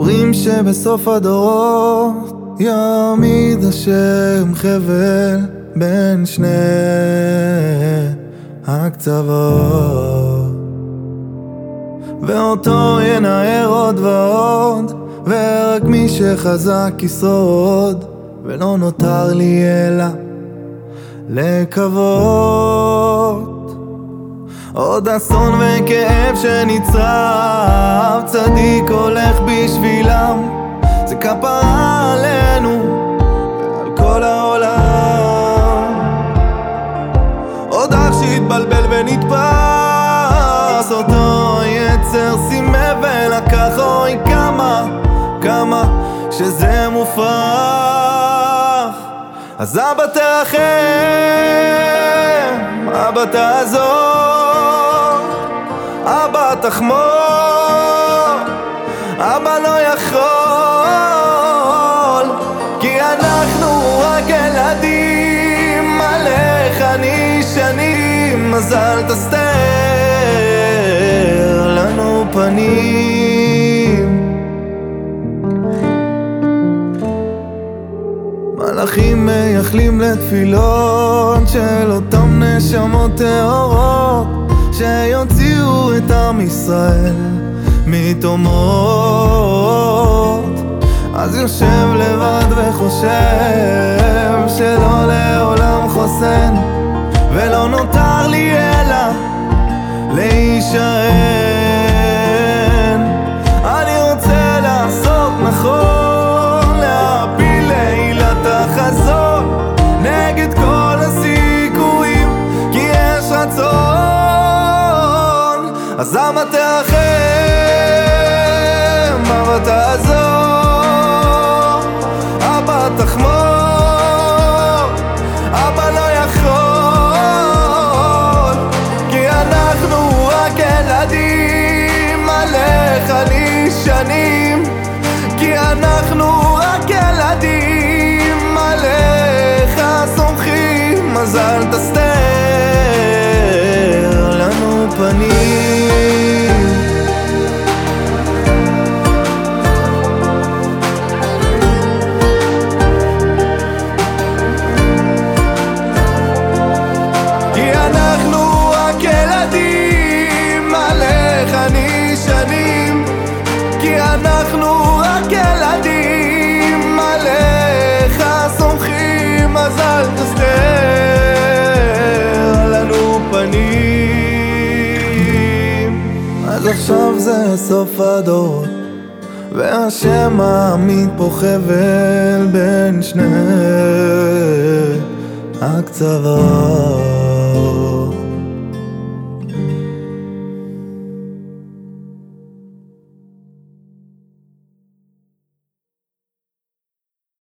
אומרים שבסוף הדורות יעמיד השם חבל בין שני הקצוות. ואותו ינער עוד ועוד ורק מי שחזק ישרוד ולא נותר לי אלא לקוות עוד אסון וכאב שנצרב צדיק הולך בשבילם. זה כפרה עלינו ועל כל העולם. עוד אח שהתבלבל ונתפס אותו יצר סימא ולקח אוי כמה כמה שזה מופרך. אז אבא תרחם, אבא תעזור, אבא תחמור, אבא לא יכול, כי אנחנו רק ילדים, עליך נשענים, אז אל תסתר לנו פנים. מלאכים מייחלים לתפילות של אותם נשמות טהורות עם ישראל מתומות אז יושב לבד וחושב שלא לעולם חוסן ולא נותר לי אלא להישען אז למה תרחם? אבא תעזור? אבא תחמור אבא לא יכול כי אנחנו רק ילדים עליך נשענים כי אנחנו רק ילדים עליך סומכים אז אל תסתר לנו פנים אנחנו רק ילדים עליך סומכים אז אל תסתר לנו פנים. אז עכשיו זה סוף הדורות והשם מעמיד פה חבל בין שני הקצוות